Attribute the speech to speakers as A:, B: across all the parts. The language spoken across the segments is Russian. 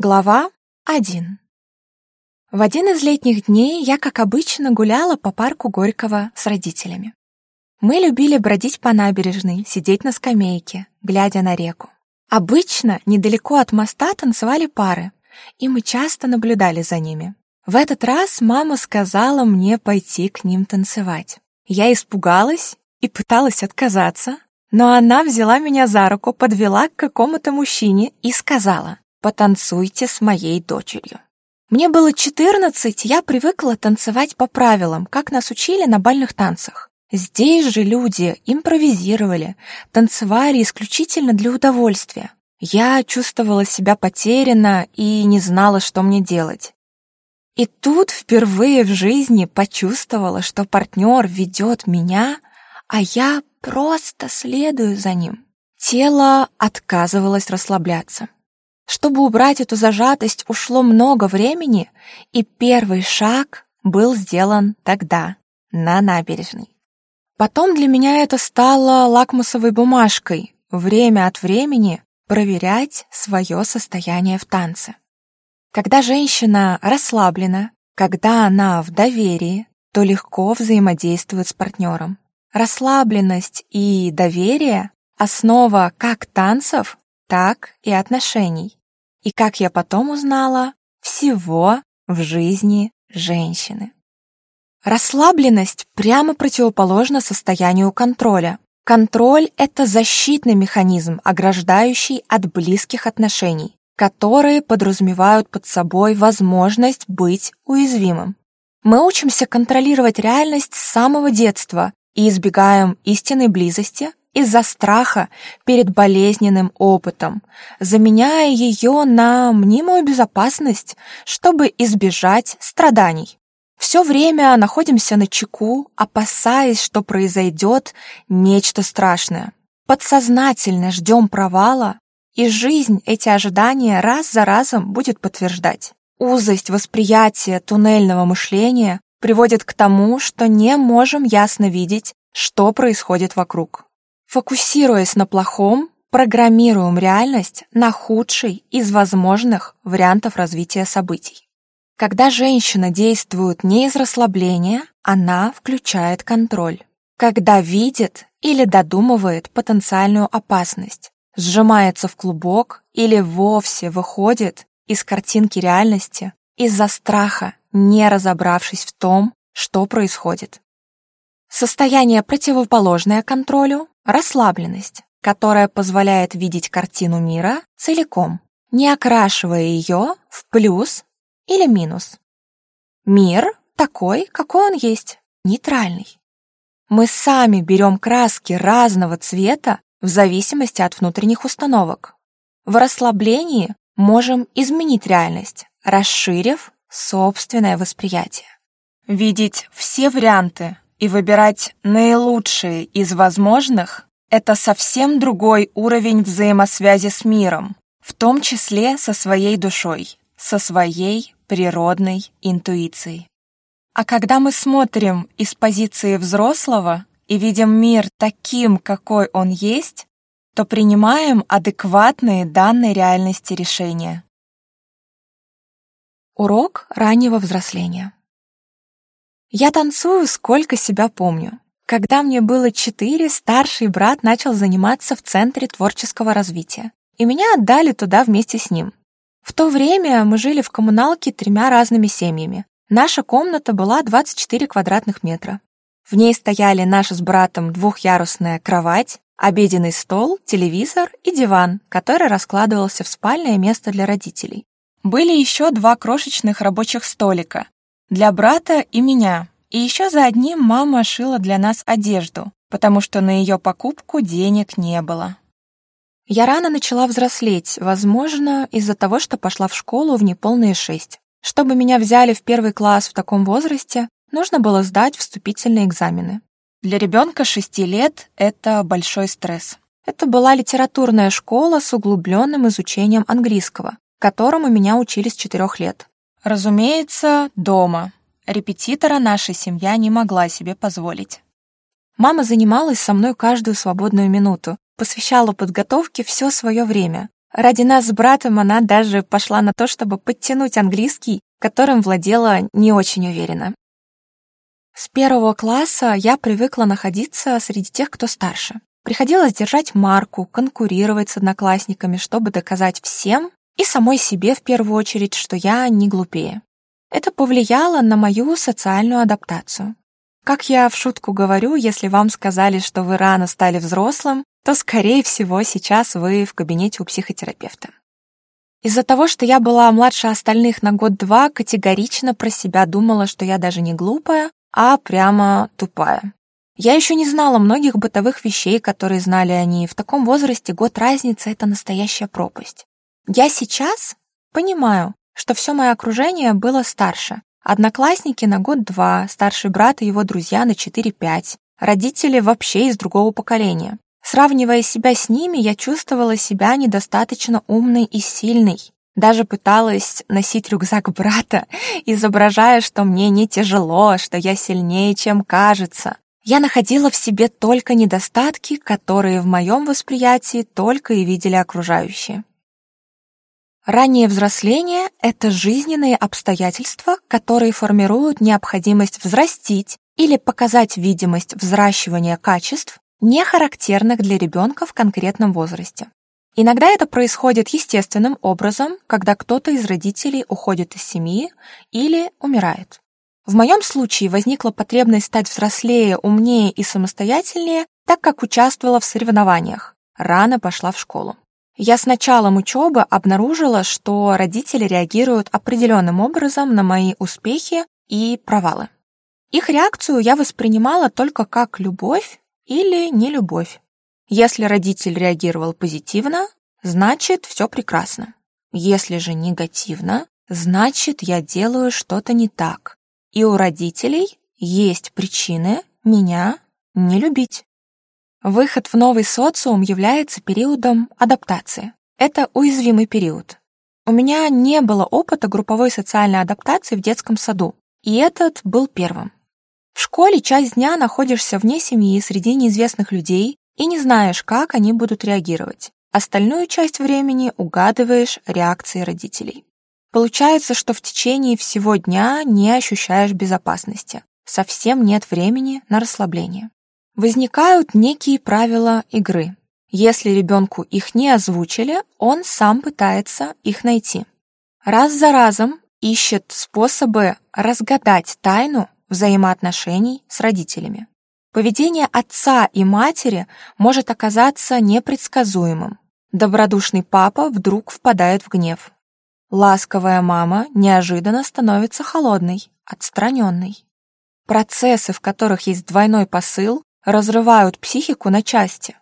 A: Глава 1 В один из летних дней я, как обычно, гуляла по парку Горького с родителями. Мы любили бродить по набережной, сидеть на скамейке, глядя на реку. Обычно недалеко от моста танцевали пары, и мы часто наблюдали за ними. В этот раз мама сказала мне пойти к ним танцевать. Я испугалась и пыталась отказаться, но она взяла меня за руку, подвела к какому-то мужчине и сказала, потанцуйте с моей дочерью». Мне было 14, я привыкла танцевать по правилам, как нас учили на бальных танцах. Здесь же люди импровизировали, танцевали исключительно для удовольствия. Я чувствовала себя потеряна и не знала, что мне делать. И тут впервые в жизни почувствовала, что партнер ведет меня, а я просто следую за ним. Тело отказывалось расслабляться. Чтобы убрать эту зажатость, ушло много времени, и первый шаг был сделан тогда, на набережной. Потом для меня это стало лакмусовой бумажкой, время от времени проверять свое состояние в танце. Когда женщина расслаблена, когда она в доверии, то легко взаимодействует с партнером. Расслабленность и доверие — основа как танцев, так и отношений и, как я потом узнала, всего в жизни женщины. Расслабленность прямо противоположна состоянию контроля. Контроль – это защитный механизм, ограждающий от близких отношений, которые подразумевают под собой возможность быть уязвимым. Мы учимся контролировать реальность с самого детства и избегаем истинной близости, из-за страха перед болезненным опытом, заменяя ее на мнимую безопасность, чтобы избежать страданий. Все время находимся на чеку, опасаясь, что произойдет нечто страшное. Подсознательно ждем провала, и жизнь эти ожидания раз за разом будет подтверждать. Узость восприятия туннельного мышления приводит к тому, что не можем ясно видеть, что происходит вокруг. Фокусируясь на плохом, программируем реальность на худший из возможных вариантов развития событий. Когда женщина действует не из расслабления, она включает контроль. Когда видит или додумывает потенциальную опасность, сжимается в клубок или вовсе выходит из картинки реальности из-за страха, не разобравшись в том, что происходит. Состояние, противоположное контролю – расслабленность, которая позволяет видеть картину мира целиком, не окрашивая ее в плюс или минус. Мир такой, какой он есть, нейтральный. Мы сами берем краски разного цвета в зависимости от внутренних установок. В расслаблении можем изменить реальность, расширив собственное восприятие. Видеть все варианты и выбирать наилучшие из возможных – это совсем другой уровень взаимосвязи с миром, в том числе со своей душой, со своей природной интуицией. А когда мы смотрим из позиции взрослого и видим мир таким, какой он есть, то принимаем адекватные данной реальности решения. Урок раннего взросления. Я танцую, сколько себя помню. Когда мне было четыре, старший брат начал заниматься в Центре творческого развития. И меня отдали туда вместе с ним. В то время мы жили в коммуналке тремя разными семьями. Наша комната была 24 квадратных метра. В ней стояли наша с братом двухъярусная кровать, обеденный стол, телевизор и диван, который раскладывался в спальное место для родителей. Были еще два крошечных рабочих столика, для брата и меня. И еще за одним мама шила для нас одежду, потому что на ее покупку денег не было. Я рано начала взрослеть, возможно, из-за того, что пошла в школу в неполные шесть. Чтобы меня взяли в первый класс в таком возрасте, нужно было сдать вступительные экзамены. Для ребенка шести лет это большой стресс. Это была литературная школа с углубленным изучением английского, которому меня учили с четырех лет. Разумеется, дома. Репетитора наша семья не могла себе позволить. Мама занималась со мной каждую свободную минуту, посвящала подготовке все свое время. Ради нас с братом она даже пошла на то, чтобы подтянуть английский, которым владела не очень уверенно. С первого класса я привыкла находиться среди тех, кто старше. Приходилось держать марку, конкурировать с одноклассниками, чтобы доказать всем, и самой себе в первую очередь, что я не глупее. Это повлияло на мою социальную адаптацию. Как я в шутку говорю, если вам сказали, что вы рано стали взрослым, то, скорее всего, сейчас вы в кабинете у психотерапевта. Из-за того, что я была младше остальных на год-два, категорично про себя думала, что я даже не глупая, а прямо тупая. Я еще не знала многих бытовых вещей, которые знали они. В таком возрасте год разницы — это настоящая пропасть. Я сейчас понимаю, что все мое окружение было старше. Одноклассники на год-два, старший брат и его друзья на 4-5, родители вообще из другого поколения. Сравнивая себя с ними, я чувствовала себя недостаточно умной и сильной. Даже пыталась носить рюкзак брата, изображая, что мне не тяжело, что я сильнее, чем кажется. Я находила в себе только недостатки, которые в моем восприятии только и видели окружающие. Раннее взросление – это жизненные обстоятельства, которые формируют необходимость взрастить или показать видимость взращивания качеств, не характерных для ребенка в конкретном возрасте. Иногда это происходит естественным образом, когда кто-то из родителей уходит из семьи или умирает. В моем случае возникла потребность стать взрослее, умнее и самостоятельнее, так как участвовала в соревнованиях, рано пошла в школу. Я с началом учебы обнаружила, что родители реагируют определенным образом на мои успехи и провалы. Их реакцию я воспринимала только как любовь или нелюбовь. Если родитель реагировал позитивно, значит, все прекрасно. Если же негативно, значит, я делаю что-то не так. И у родителей есть причины меня не любить. Выход в новый социум является периодом адаптации. Это уязвимый период. У меня не было опыта групповой социальной адаптации в детском саду, и этот был первым. В школе часть дня находишься вне семьи среди неизвестных людей и не знаешь, как они будут реагировать. Остальную часть времени угадываешь реакции родителей. Получается, что в течение всего дня не ощущаешь безопасности. Совсем нет времени на расслабление. Возникают некие правила игры. Если ребенку их не озвучили, он сам пытается их найти. Раз за разом ищет способы разгадать тайну взаимоотношений с родителями. Поведение отца и матери может оказаться непредсказуемым. Добродушный папа вдруг впадает в гнев. Ласковая мама неожиданно становится холодной, отстраненной. Процессы, в которых есть двойной посыл, разрывают психику на части.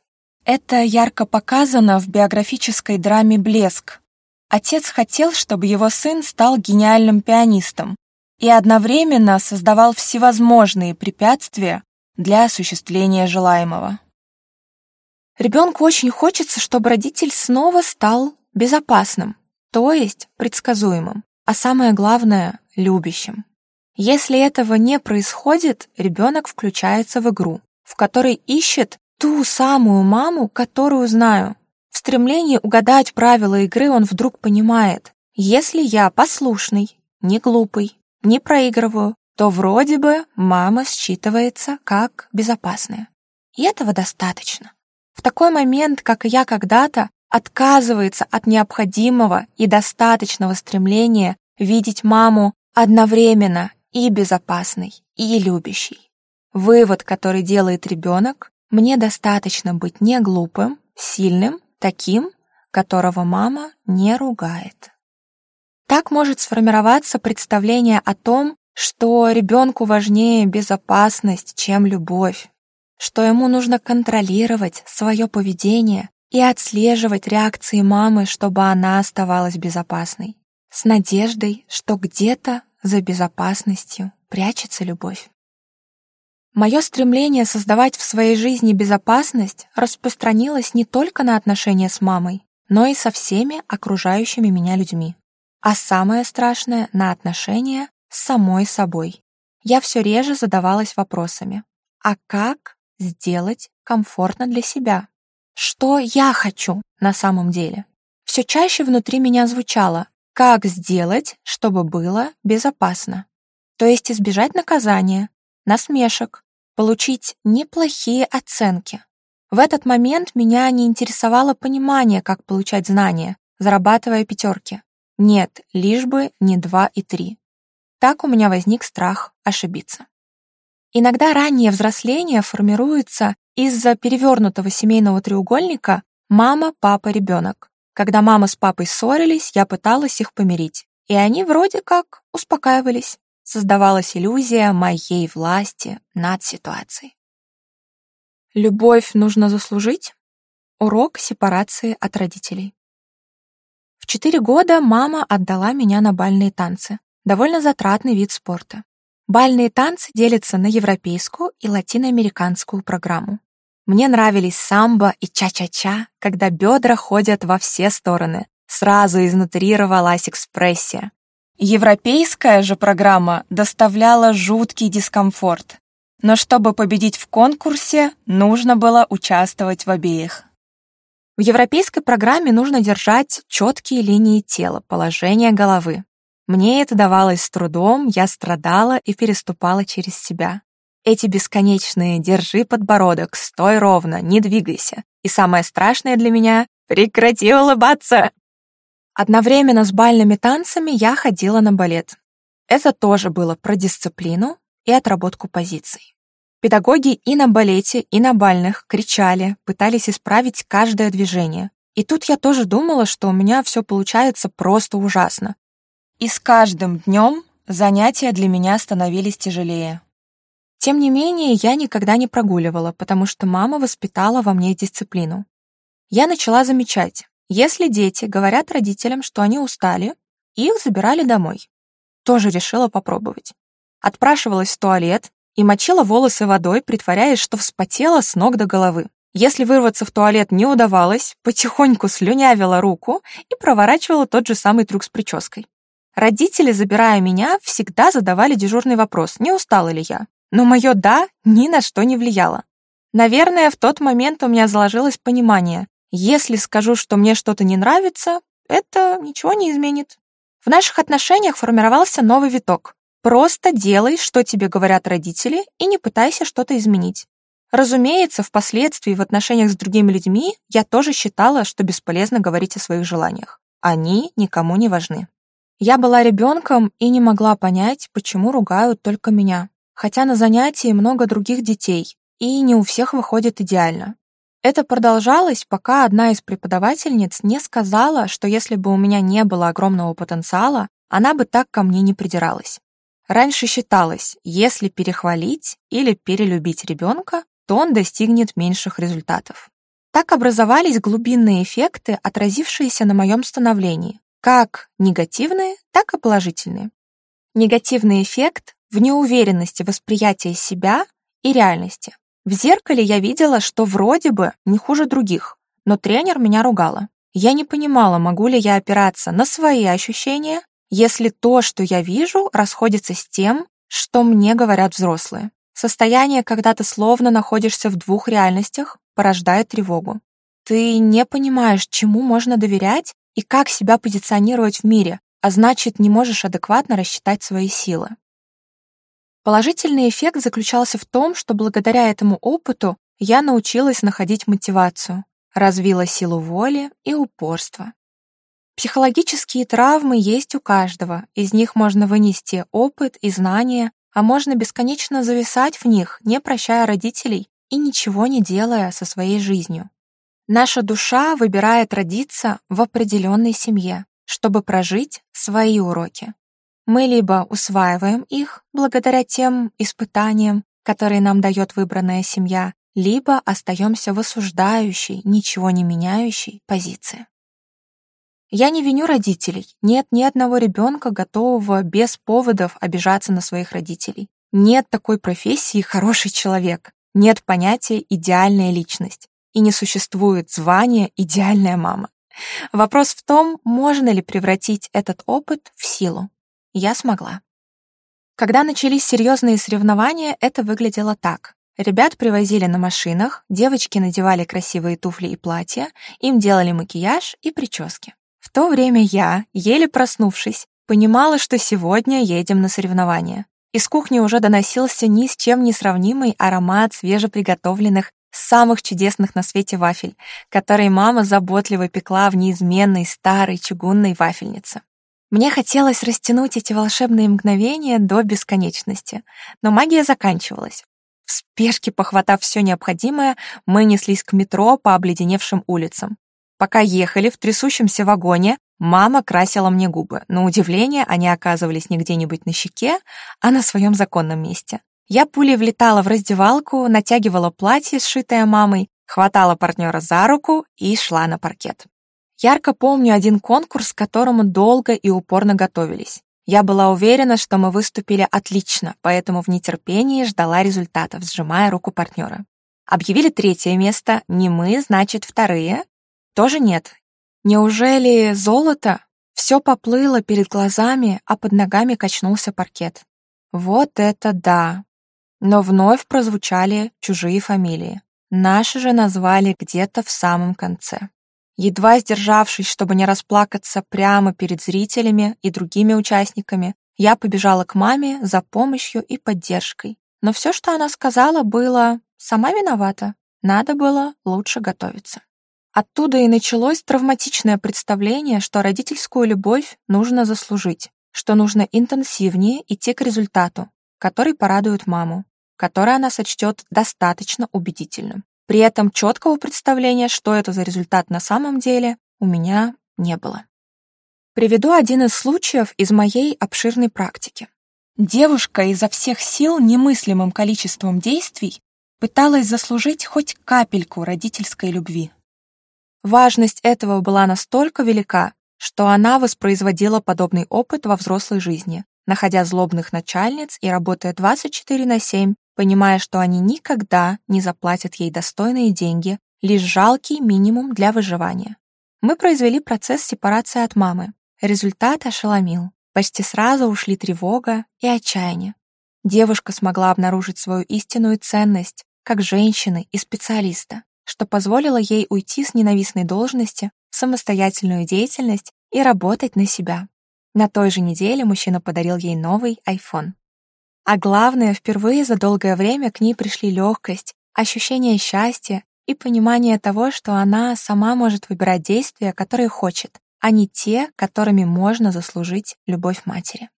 A: Это ярко показано в биографической драме «Блеск». Отец хотел, чтобы его сын стал гениальным пианистом и одновременно создавал всевозможные препятствия для осуществления желаемого. Ребенку очень хочется, чтобы родитель снова стал безопасным, то есть предсказуемым, а самое главное – любящим. Если этого не происходит, ребенок включается в игру, в которой ищет ту самую маму, которую знаю. В стремлении угадать правила игры он вдруг понимает, если я послушный, не глупый, не проигрываю, то вроде бы мама считывается как безопасная. И этого достаточно. В такой момент, как и я когда-то, отказывается от необходимого и достаточного стремления видеть маму одновременно и безопасной, и любящей. Вывод, который делает ребенок, мне достаточно быть не глупым, сильным, таким, которого мама не ругает. Так может сформироваться представление о том, что ребенку важнее безопасность, чем любовь, что ему нужно контролировать свое поведение и отслеживать реакции мамы, чтобы она оставалась безопасной, с надеждой, что где-то за безопасностью прячется любовь. Мое стремление создавать в своей жизни безопасность распространилось не только на отношения с мамой, но и со всеми окружающими меня людьми. А самое страшное — на отношения с самой собой. Я все реже задавалась вопросами. А как сделать комфортно для себя? Что я хочу на самом деле? Все чаще внутри меня звучало «Как сделать, чтобы было безопасно?» То есть избежать наказания, насмешек, получить неплохие оценки. В этот момент меня не интересовало понимание, как получать знания, зарабатывая пятерки. Нет, лишь бы не два и три. Так у меня возник страх ошибиться. Иногда раннее взросление формируется из-за перевернутого семейного треугольника мама, папа, ребенок. Когда мама с папой ссорились, я пыталась их помирить, и они вроде как успокаивались. Создавалась иллюзия моей власти над ситуацией. Любовь нужно заслужить? Урок сепарации от родителей. В четыре года мама отдала меня на бальные танцы. Довольно затратный вид спорта. Бальные танцы делятся на европейскую и латиноамериканскую программу. Мне нравились самбо и ча-ча-ча, когда бедра ходят во все стороны. Сразу изнутри рвалась экспрессия. Европейская же программа доставляла жуткий дискомфорт. Но чтобы победить в конкурсе, нужно было участвовать в обеих. В европейской программе нужно держать четкие линии тела, положение головы. Мне это давалось с трудом, я страдала и переступала через себя. Эти бесконечные «держи подбородок», «стой ровно», «не двигайся». И самое страшное для меня — «прекрати улыбаться». Одновременно с бальными танцами я ходила на балет. Это тоже было про дисциплину и отработку позиций. Педагоги и на балете, и на бальных кричали, пытались исправить каждое движение. И тут я тоже думала, что у меня все получается просто ужасно. И с каждым днем занятия для меня становились тяжелее. Тем не менее, я никогда не прогуливала, потому что мама воспитала во мне дисциплину. Я начала замечать, если дети говорят родителям, что они устали, их забирали домой. Тоже решила попробовать. Отпрашивалась в туалет и мочила волосы водой, притворяясь, что вспотела с ног до головы. Если вырваться в туалет не удавалось, потихоньку слюнявила руку и проворачивала тот же самый трюк с прической. Родители, забирая меня, всегда задавали дежурный вопрос, не устала ли я. Но мое «да» ни на что не влияло. Наверное, в тот момент у меня заложилось понимание, если скажу, что мне что-то не нравится, это ничего не изменит. В наших отношениях формировался новый виток. Просто делай, что тебе говорят родители, и не пытайся что-то изменить. Разумеется, впоследствии в отношениях с другими людьми я тоже считала, что бесполезно говорить о своих желаниях. Они никому не важны. Я была ребенком и не могла понять, почему ругают только меня. Хотя на занятии много других детей, и не у всех выходит идеально. Это продолжалось, пока одна из преподавательниц не сказала, что если бы у меня не было огромного потенциала, она бы так ко мне не придиралась. Раньше считалось, если перехвалить или перелюбить ребенка, то он достигнет меньших результатов. Так образовались глубинные эффекты, отразившиеся на моем становлении, как негативные, так и положительные. Негативный эффект в неуверенности восприятия себя и реальности. В зеркале я видела, что вроде бы не хуже других, но тренер меня ругала. Я не понимала, могу ли я опираться на свои ощущения, если то, что я вижу, расходится с тем, что мне говорят взрослые. Состояние, когда ты словно находишься в двух реальностях, порождает тревогу. Ты не понимаешь, чему можно доверять и как себя позиционировать в мире, а значит, не можешь адекватно рассчитать свои силы. Положительный эффект заключался в том, что благодаря этому опыту я научилась находить мотивацию, развила силу воли и упорство. Психологические травмы есть у каждого, из них можно вынести опыт и знания, а можно бесконечно зависать в них, не прощая родителей и ничего не делая со своей жизнью. Наша душа выбирает родиться в определенной семье, чтобы прожить свои уроки. Мы либо усваиваем их благодаря тем испытаниям, которые нам дает выбранная семья, либо остаемся в осуждающей, ничего не меняющей позиции. Я не виню родителей. Нет ни одного ребенка, готового без поводов обижаться на своих родителей. Нет такой профессии «хороший человек». Нет понятия «идеальная личность». И не существует звания «идеальная мама». Вопрос в том, можно ли превратить этот опыт в силу. Я смогла. Когда начались серьезные соревнования, это выглядело так. Ребят привозили на машинах, девочки надевали красивые туфли и платья, им делали макияж и прически. В то время я, еле проснувшись, понимала, что сегодня едем на соревнования. Из кухни уже доносился ни с чем не сравнимый аромат свежеприготовленных, самых чудесных на свете вафель, которые мама заботливо пекла в неизменной старой чугунной вафельнице. Мне хотелось растянуть эти волшебные мгновения до бесконечности, но магия заканчивалась. В спешке, похватав все необходимое, мы неслись к метро по обледеневшим улицам. Пока ехали в трясущемся вагоне, мама красила мне губы. На удивление, они оказывались не где-нибудь на щеке, а на своем законном месте. Я пулей влетала в раздевалку, натягивала платье, сшитое мамой, хватала партнера за руку и шла на паркет. Ярко помню один конкурс, к которому долго и упорно готовились. Я была уверена, что мы выступили отлично, поэтому в нетерпении ждала результатов, сжимая руку партнера. Объявили третье место, не мы, значит, вторые? Тоже нет. Неужели золото? Все поплыло перед глазами, а под ногами качнулся паркет. Вот это да! Но вновь прозвучали чужие фамилии. Наши же назвали где-то в самом конце. Едва сдержавшись, чтобы не расплакаться прямо перед зрителями и другими участниками, я побежала к маме за помощью и поддержкой. Но все, что она сказала, было «сама виновата, надо было лучше готовиться». Оттуда и началось травматичное представление, что родительскую любовь нужно заслужить, что нужно интенсивнее идти к результату, который порадует маму, который она сочтет достаточно убедительным. При этом четкого представления, что это за результат на самом деле, у меня не было. Приведу один из случаев из моей обширной практики. Девушка изо всех сил немыслимым количеством действий пыталась заслужить хоть капельку родительской любви. Важность этого была настолько велика, что она воспроизводила подобный опыт во взрослой жизни, находя злобных начальниц и работая 24 на 7 понимая, что они никогда не заплатят ей достойные деньги, лишь жалкий минимум для выживания. Мы произвели процесс сепарации от мамы. Результат ошеломил. Почти сразу ушли тревога и отчаяние. Девушка смогла обнаружить свою истинную ценность как женщины и специалиста, что позволило ей уйти с ненавистной должности в самостоятельную деятельность и работать на себя. На той же неделе мужчина подарил ей новый iPhone. А главное, впервые за долгое время к ней пришли легкость, ощущение счастья и понимание того, что она сама может выбирать действия, которые хочет, а не те, которыми можно заслужить любовь матери.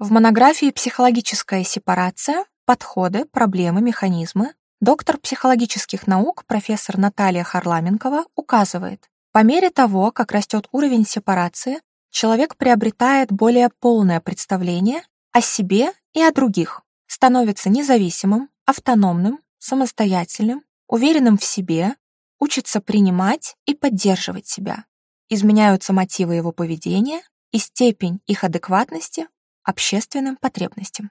A: В монографии «Психологическая сепарация. Подходы, проблемы, механизмы» доктор психологических наук профессор Наталья Харламенкова указывает, по мере того, как растет уровень сепарации, человек приобретает более полное представление о себе и о других, становится независимым, автономным, самостоятельным, уверенным в себе, учится принимать и поддерживать себя. Изменяются мотивы его поведения и степень их адекватности общественным потребностям.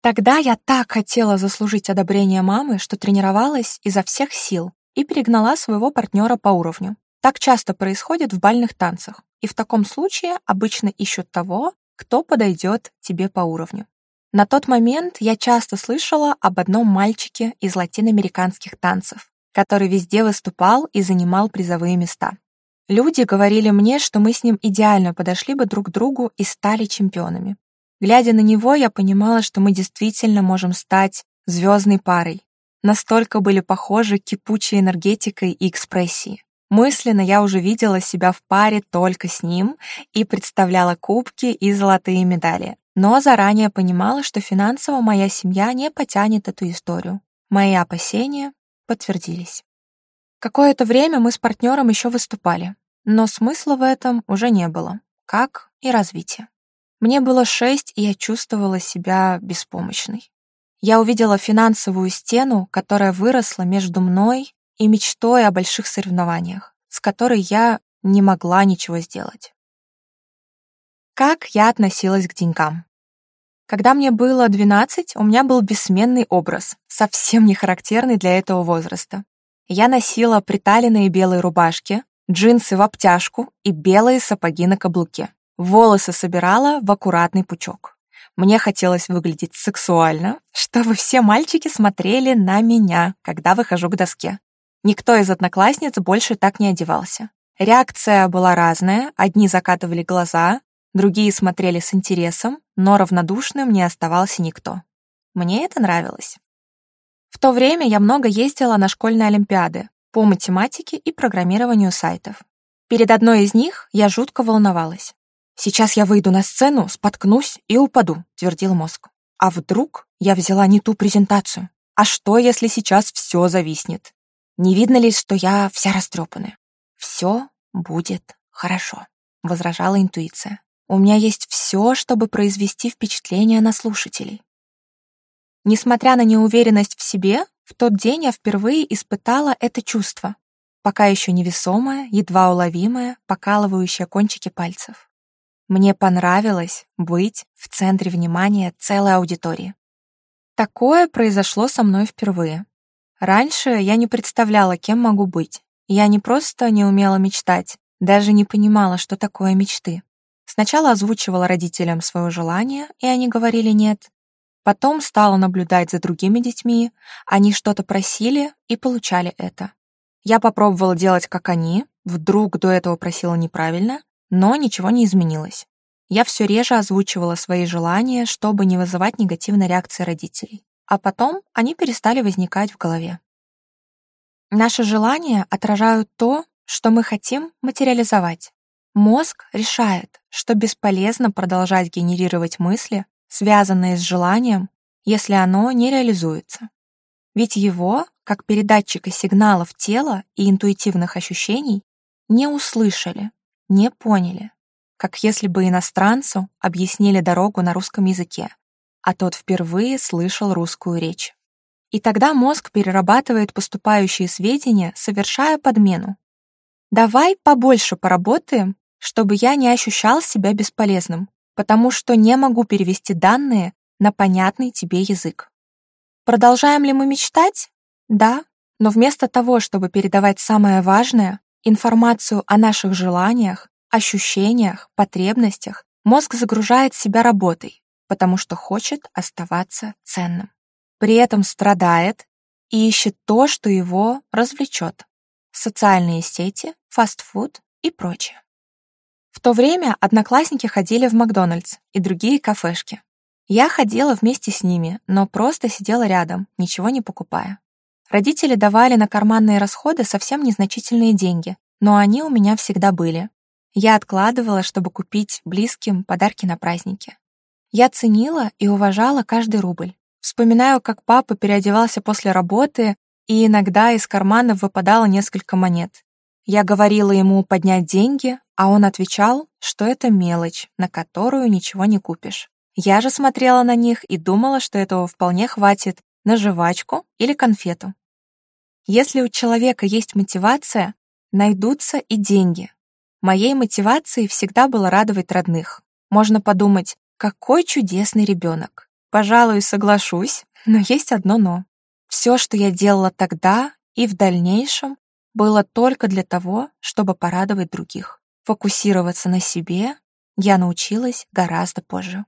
A: Тогда я так хотела заслужить одобрение мамы, что тренировалась изо всех сил и перегнала своего партнера по уровню. Так часто происходит в бальных танцах, и в таком случае обычно ищут того, кто подойдет тебе по уровню. На тот момент я часто слышала об одном мальчике из латиноамериканских танцев, который везде выступал и занимал призовые места. Люди говорили мне, что мы с ним идеально подошли бы друг к другу и стали чемпионами. Глядя на него, я понимала, что мы действительно можем стать звездной парой. Настолько были похожи кипучей энергетикой и экспрессией. Мысленно я уже видела себя в паре только с ним и представляла кубки и золотые медали. Но заранее понимала, что финансово моя семья не потянет эту историю. Мои опасения подтвердились. Какое-то время мы с партнером еще выступали, но смысла в этом уже не было, как и развитие. Мне было шесть, и я чувствовала себя беспомощной. Я увидела финансовую стену, которая выросла между мной и мечтой о больших соревнованиях, с которой я не могла ничего сделать. Как я относилась к деньгам? Когда мне было 12, у меня был бессменный образ, совсем не характерный для этого возраста. Я носила приталенные белые рубашки, джинсы в обтяжку и белые сапоги на каблуке. Волосы собирала в аккуратный пучок. Мне хотелось выглядеть сексуально, чтобы все мальчики смотрели на меня, когда выхожу к доске. Никто из одноклассниц больше так не одевался. Реакция была разная, одни закатывали глаза, другие смотрели с интересом, но равнодушным не оставался никто. Мне это нравилось. В то время я много ездила на школьные олимпиады по математике и программированию сайтов. Перед одной из них я жутко волновалась. «Сейчас я выйду на сцену, споткнусь и упаду», — твердил мозг. «А вдруг я взяла не ту презентацию? А что, если сейчас все зависнет? Не видно ли, что я вся растрепанная? Все будет хорошо, возражала интуиция. У меня есть все, чтобы произвести впечатление на слушателей. Несмотря на неуверенность в себе, в тот день я впервые испытала это чувство, пока еще невесомое, едва уловимое, покалывающее кончики пальцев. Мне понравилось быть в центре внимания целой аудитории. Такое произошло со мной впервые. Раньше я не представляла, кем могу быть. Я не просто не умела мечтать, даже не понимала, что такое мечты. Сначала озвучивала родителям свое желание, и они говорили «нет». Потом стала наблюдать за другими детьми, они что-то просили и получали это. Я попробовала делать, как они, вдруг до этого просила неправильно, но ничего не изменилось. Я все реже озвучивала свои желания, чтобы не вызывать негативной реакции родителей а потом они перестали возникать в голове. Наши желания отражают то, что мы хотим материализовать. Мозг решает, что бесполезно продолжать генерировать мысли, связанные с желанием, если оно не реализуется. Ведь его, как передатчика сигналов тела и интуитивных ощущений, не услышали, не поняли, как если бы иностранцу объяснили дорогу на русском языке, а тот впервые слышал русскую речь. И тогда мозг перерабатывает поступающие сведения, совершая подмену. «Давай побольше поработаем, чтобы я не ощущал себя бесполезным, потому что не могу перевести данные на понятный тебе язык». Продолжаем ли мы мечтать? Да, но вместо того, чтобы передавать самое важное, информацию о наших желаниях, ощущениях, потребностях, мозг загружает себя работой, потому что хочет оставаться ценным. При этом страдает и ищет то, что его развлечет. Социальные сети, фастфуд и прочее. В то время одноклассники ходили в Макдональдс и другие кафешки. Я ходила вместе с ними, но просто сидела рядом, ничего не покупая. Родители давали на карманные расходы совсем незначительные деньги, но они у меня всегда были. Я откладывала, чтобы купить близким подарки на праздники. Я ценила и уважала каждый рубль. Вспоминаю, как папа переодевался после работы, и иногда из кармана выпадало несколько монет. Я говорила ему поднять деньги, а он отвечал, что это мелочь, на которую ничего не купишь. Я же смотрела на них и думала, что этого вполне хватит на жвачку или конфету. Если у человека есть мотивация, найдутся и деньги. Моей мотивацией всегда было радовать родных. Можно подумать, какой чудесный ребенок! Пожалуй, соглашусь, но есть одно «но». Все, что я делала тогда и в дальнейшем, было только для того, чтобы порадовать других. Фокусироваться на себе я научилась гораздо позже.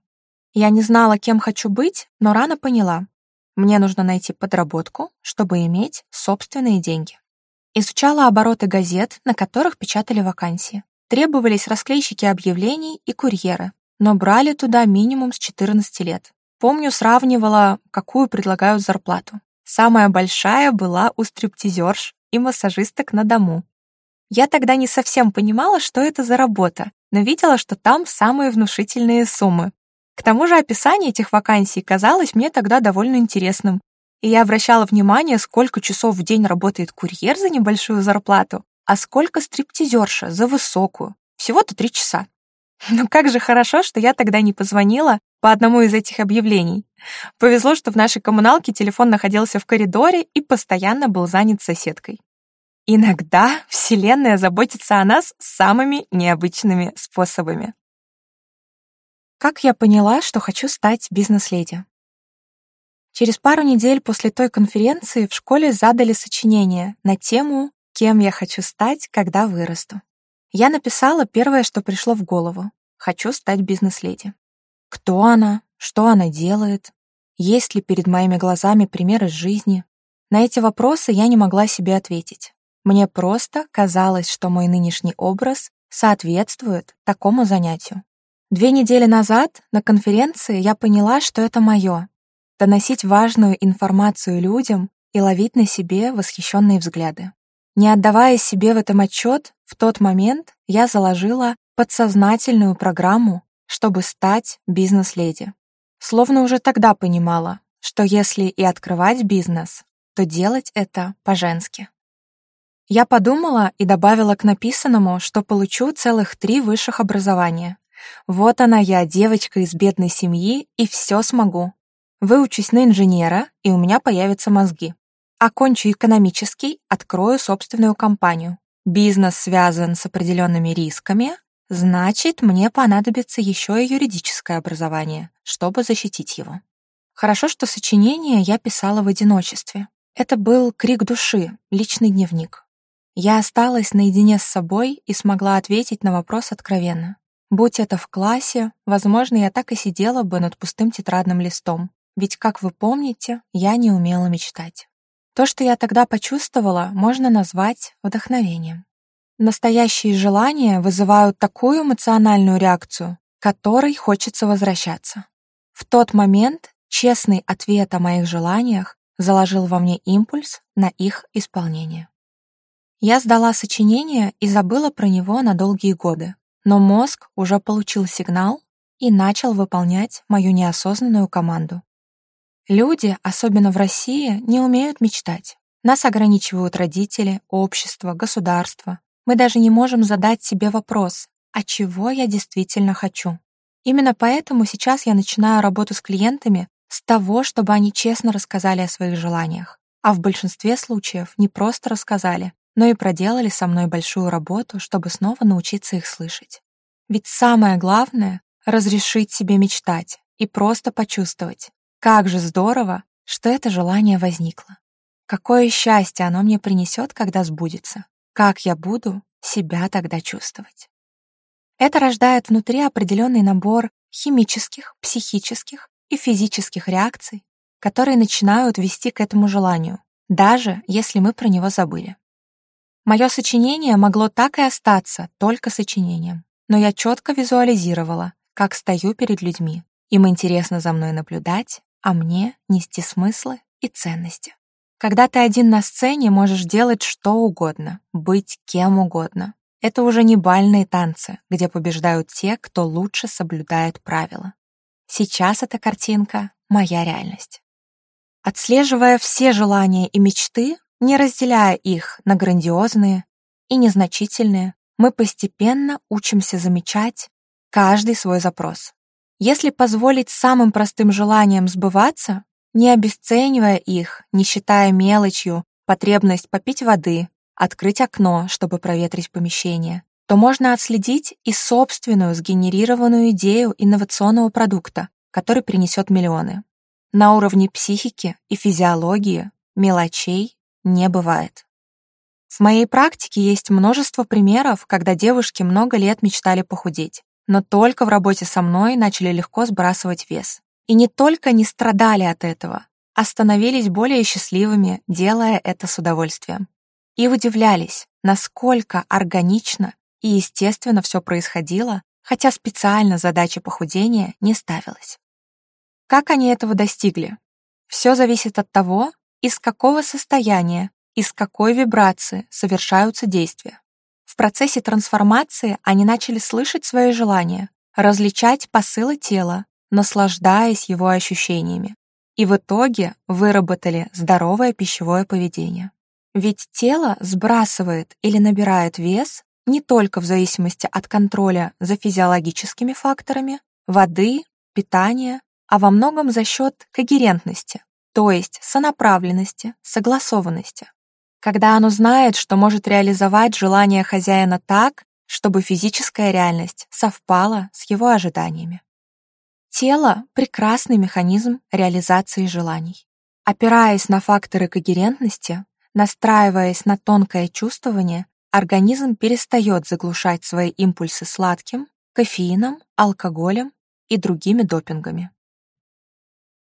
A: Я не знала, кем хочу быть, но рано поняла. Мне нужно найти подработку, чтобы иметь собственные деньги. Изучала обороты газет, на которых печатали вакансии. Требовались расклейщики объявлений и курьеры, но брали туда минимум с 14 лет. Помню, сравнивала, какую предлагают зарплату. Самая большая была у стриптизерш и массажисток на дому. Я тогда не совсем понимала, что это за работа, но видела, что там самые внушительные суммы. К тому же описание этих вакансий казалось мне тогда довольно интересным, и я обращала внимание, сколько часов в день работает курьер за небольшую зарплату, а сколько стриптизерша за высокую. Всего-то три часа. Но как же хорошо, что я тогда не позвонила по одному из этих объявлений. Повезло, что в нашей коммуналке телефон находился в коридоре и постоянно был занят соседкой. Иногда Вселенная заботится о нас самыми необычными способами. Как я поняла, что хочу стать бизнес-леди? Через пару недель после той конференции в школе задали сочинение на тему «Кем я хочу стать, когда вырасту?». Я написала первое, что пришло в голову. Хочу стать бизнес-леди. Кто она? Что она делает? Есть ли перед моими глазами примеры жизни? На эти вопросы я не могла себе ответить. Мне просто казалось, что мой нынешний образ соответствует такому занятию. Две недели назад на конференции я поняла, что это мое — доносить важную информацию людям и ловить на себе восхищенные взгляды. Не отдавая себе в этом отчет, в тот момент я заложила подсознательную программу, чтобы стать бизнес-леди. Словно уже тогда понимала, что если и открывать бизнес, то делать это по-женски. Я подумала и добавила к написанному, что получу целых три высших образования. Вот она я, девочка из бедной семьи, и все смогу. Выучусь на инженера, и у меня появятся мозги окончу экономический, открою собственную компанию. Бизнес связан с определенными рисками, значит, мне понадобится еще и юридическое образование, чтобы защитить его. Хорошо, что сочинение я писала в одиночестве. Это был крик души, личный дневник. Я осталась наедине с собой и смогла ответить на вопрос откровенно. Будь это в классе, возможно, я так и сидела бы над пустым тетрадным листом, ведь, как вы помните, я не умела мечтать. То, что я тогда почувствовала, можно назвать вдохновением. Настоящие желания вызывают такую эмоциональную реакцию, которой хочется возвращаться. В тот момент честный ответ о моих желаниях заложил во мне импульс на их исполнение. Я сдала сочинение и забыла про него на долгие годы, но мозг уже получил сигнал и начал выполнять мою неосознанную команду. Люди, особенно в России, не умеют мечтать. Нас ограничивают родители, общество, государство. Мы даже не можем задать себе вопрос, а чего я действительно хочу. Именно поэтому сейчас я начинаю работу с клиентами с того, чтобы они честно рассказали о своих желаниях. А в большинстве случаев не просто рассказали, но и проделали со мной большую работу, чтобы снова научиться их слышать. Ведь самое главное — разрешить себе мечтать и просто почувствовать. Как же здорово, что это желание возникло. Какое счастье оно мне принесет, когда сбудется. Как я буду себя тогда чувствовать. Это рождает внутри определенный набор химических, психических и физических реакций, которые начинают вести к этому желанию, даже если мы про него забыли. Мое сочинение могло так и остаться только сочинением, но я четко визуализировала, как стою перед людьми, им интересно за мной наблюдать, а мне нести смыслы и ценности. Когда ты один на сцене, можешь делать что угодно, быть кем угодно. Это уже не бальные танцы, где побеждают те, кто лучше соблюдает правила. Сейчас эта картинка — моя реальность. Отслеживая все желания и мечты, не разделяя их на грандиозные и незначительные, мы постепенно учимся замечать каждый свой запрос, если позволить самым простым желаниям сбываться, не обесценивая их, не считая мелочью потребность попить воды, открыть окно, чтобы проветрить помещение, то можно отследить и собственную сгенерированную идею инновационного продукта, который принесет миллионы. На уровне психики и физиологии мелочей не бывает. В моей практике есть множество примеров, когда девушки много лет мечтали похудеть. Но только в работе со мной начали легко сбрасывать вес. И не только не страдали от этого, а становились более счастливыми, делая это с удовольствием. И удивлялись, насколько органично и естественно все происходило, хотя специально задача похудения не ставилась. Как они этого достигли? Все зависит от того, из какого состояния, из какой вибрации совершаются действия. В процессе трансформации они начали слышать свои желания, различать посылы тела, наслаждаясь его ощущениями. И в итоге выработали здоровое пищевое поведение. Ведь тело сбрасывает или набирает вес не только в зависимости от контроля за физиологическими факторами, воды, питания, а во многом за счет когерентности, то есть сонаправленности, согласованности когда оно знает, что может реализовать желание хозяина так, чтобы физическая реальность совпала с его ожиданиями. Тело — прекрасный механизм реализации желаний. Опираясь на факторы когерентности, настраиваясь на тонкое чувствование, организм перестает заглушать свои импульсы сладким, кофеином, алкоголем и другими допингами.